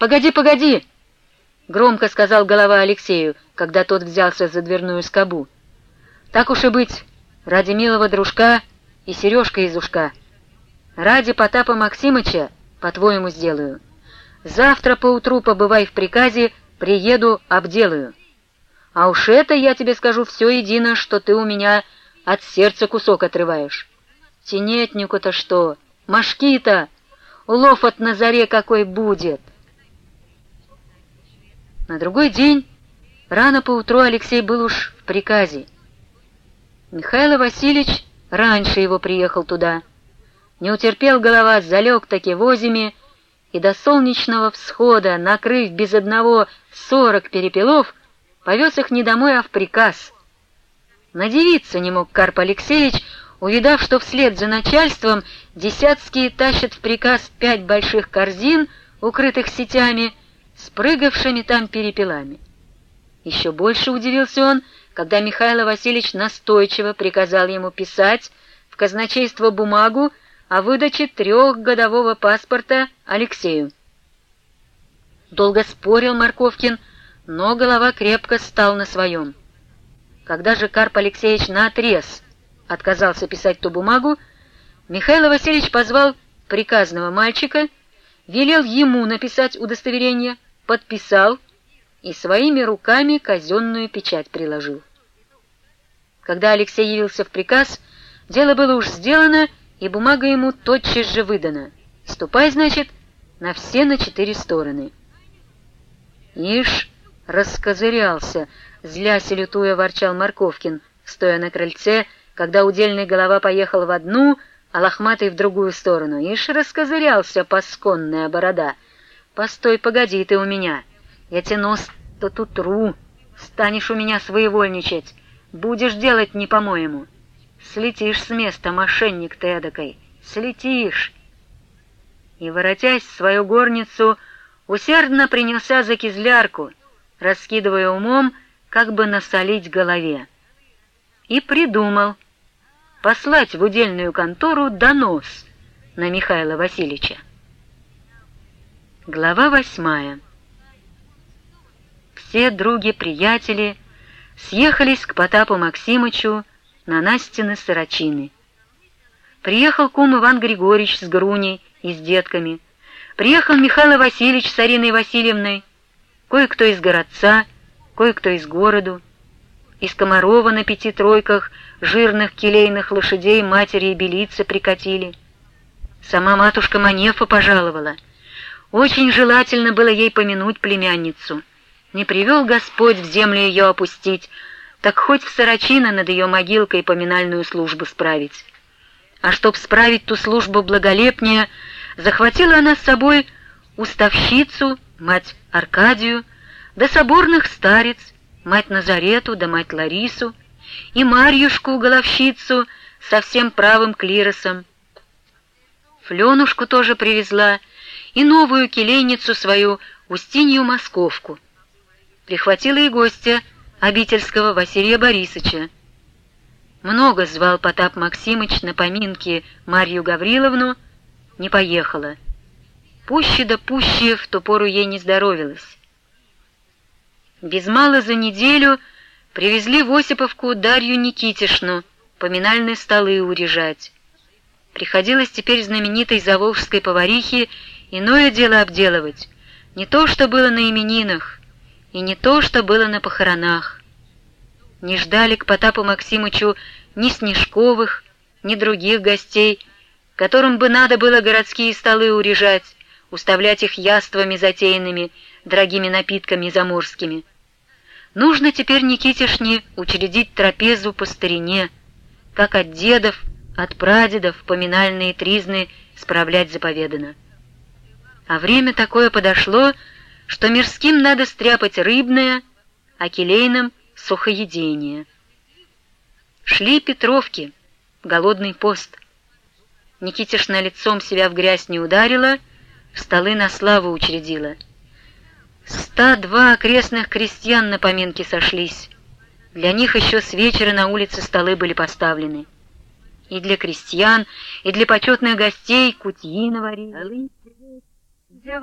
«Погоди, погоди!» — громко сказал голова Алексею, когда тот взялся за дверную скобу. «Так уж и быть, ради милого дружка и сережка из ушка. Ради Потапа Максимыча, по-твоему, сделаю. Завтра поутру побывай в приказе, приеду, обделаю. А уж это, я тебе скажу, все едино, что ты у меня от сердца кусок отрываешь. Тенетнику-то что, мошки-то, улов от на заре какой будет. На другой день, рано поутру, Алексей был уж в приказе. Михаил Васильевич раньше его приехал туда. Не утерпел голова, залег таки в озиме, и до солнечного всхода, накрыв без одного сорок перепелов, повез их не домой, а в приказ. Надевиться не мог Карп Алексеевич, увидав, что вслед за начальством десятские тащат в приказ пять больших корзин, укрытых сетями, с прыгавшими там перепелами. Еще больше удивился он, когда Михаил Васильевич настойчиво приказал ему писать в казначейство бумагу о выдаче трехгодового паспорта Алексею. Долго спорил Марковкин, но голова крепко стал на своем. Когда же Карп Алексеевич наотрез отказался писать ту бумагу, Михаил Васильевич позвал приказного мальчика, велел ему написать удостоверение, подписал и своими руками казенную печать приложил. Когда Алексей явился в приказ, дело было уж сделано, и бумага ему тотчас же выдана. Ступай, значит, на все на четыре стороны. Ишь, раскозырялся, злясь и лютуя ворчал Марковкин, стоя на крыльце, когда удельная голова поехала в одну, а лохматый в другую сторону. Ишь, раскозырялся пасконная борода. Постой, погоди ты у меня. Я тебе нос-то тут ру. Станешь у меня своевольничать. Будешь делать не по-моему. Слетишь с места, мошенник ты эдакой, слетишь!» И, воротясь в свою горницу, усердно принялся за кизлярку, раскидывая умом, как бы насолить голове. И придумал послать в удельную контору донос на Михаила Васильевича. Глава восьмая. Все други-приятели съехались к Потапу Максимычу на Настины сорочины. Приехал кум Иван Григорьевич с Груней и с детками. Приехал Михаил Васильевич с Ариной Васильевной, кое-кто из городца, кое-кто из городу. Из Комарова на пяти тройках жирных келейных лошадей матери и белицы прикатили. Сама матушка Манефа пожаловала. Очень желательно было ей помянуть племянницу. Не привел Господь в землю ее опустить, так хоть в Сорочино над ее могилкой поминальную службу справить. А чтоб справить ту службу благолепнее, захватила она с собой уставщицу, мать Аркадию, да соборных старец, мать Назарету да мать Ларису, и Марьюшку, головщицу, со всем правым клиросом. Фленушку тоже привезла, и новую келейницу свою, Устинью Московку. Прихватила и гостя, обительского Василия Борисовича. Много звал Потап Максимыч на поминки Марью Гавриловну, не поехала. Пуще да пуще в ту пору ей не здоровилось. Без мало за неделю привезли в Осиповку Дарью Никитишну поминальные столы урежать. Приходилось теперь знаменитой заволжской поварихе иное дело обделывать, не то, что было на именинах, и не то, что было на похоронах. Не ждали к Потапу Максимычу ни Снежковых, ни других гостей, которым бы надо было городские столы урежать, уставлять их яствами затеянными, дорогими напитками заморскими. Нужно теперь Никитишне учредить трапезу по старине, как от дедов, от прадедов поминальные тризны справлять заповедано. А время такое подошло, что мирским надо стряпать рыбное, а келейным — сухоедение. Шли Петровки, голодный пост. Никитишна лицом себя в грязь не ударила, в столы на славу учредила. Ста два окрестных крестьян на поминки сошлись. Для них еще с вечера на улице столы были поставлены. И для крестьян, и для почетных гостей кутьи наварили. Джо